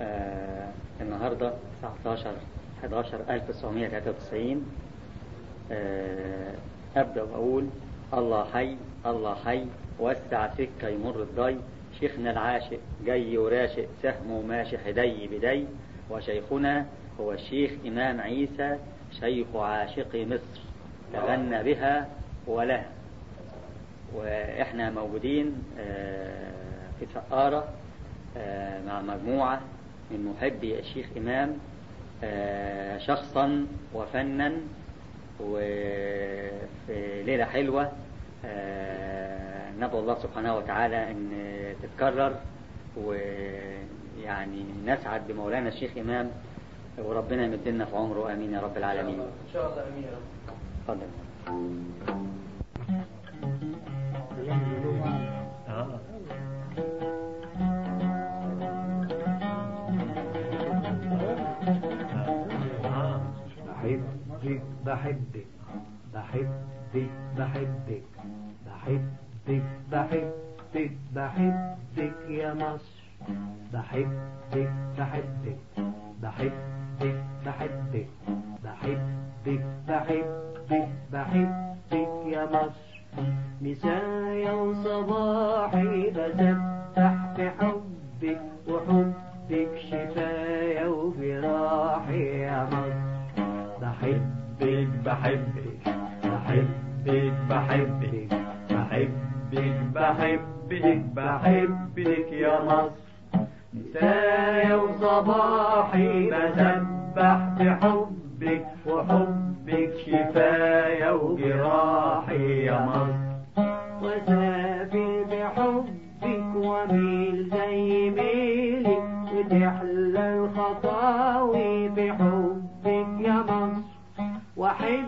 آه النهاردة 19 11 1993 آه أبدأ وأقول الله حي الله حي وسع سكة يمر الضي شيخنا العاشق جاي وراشق سهمه ماشي حدي بدي. وشيخنا هو الشيخ إمام عيسى شيخ عاشق مصر. تغنى بها ولها وإحنا موجودين في سقارة مع مجموعة من محبي الشيخ إمام شخصا وفنا وفي ليلة حلوة ندعو الله سبحانه وتعالى أن تتكرر ويعني نسعد بمولانا الشيخ إمام وربنا يمدنا في عمره. آمين يا رب العالمين. إن شاء الله. آمين يا رب. تفضل. بحبك بحبك بحبك بحبك بحبك بحبك بحبك يا مصر. بحبك بحبك بحبك بحبك بحبك بحبك بحبك يا مصر. مسايا وصباحي بسبح بحبك. بحبك بحبك بحبك بحبك يا مصر مسايا وصباحي بسبح بحبك وحبك شفايا وجراحي يا مصر وسافر بحبك وميل زي ميلك وتحلى الخطاوي بحبك يا مصر وأحب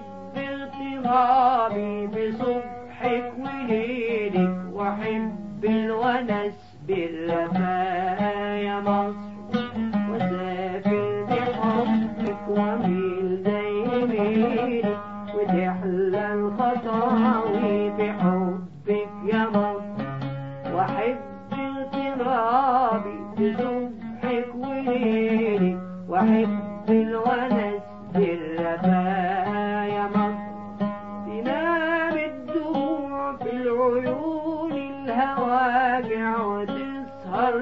اغترابي بصبحك وليلك واحب الونس بالرفاه يا مصر. الهواجع وتسهر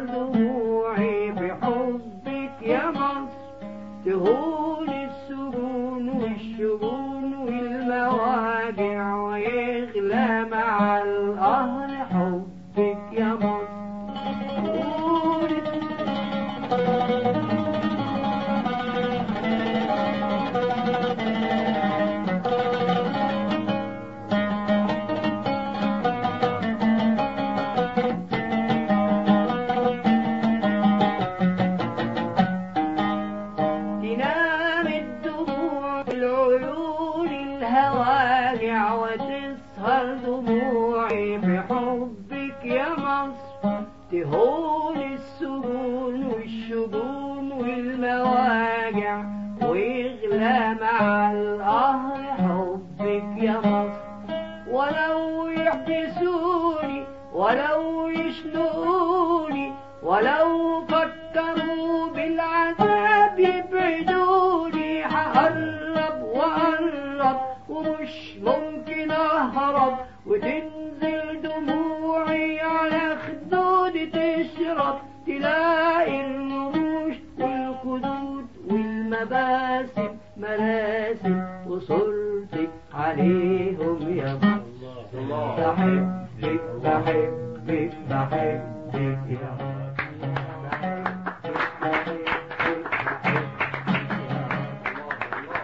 والمواجع ويغلى مع القهر حبك يا مصر. ولو يحبسوني ولو يشنقوني ولو والمباسم مراسم وصورتك عليهم يا مصر بحبك بحبك بحبك يا مصر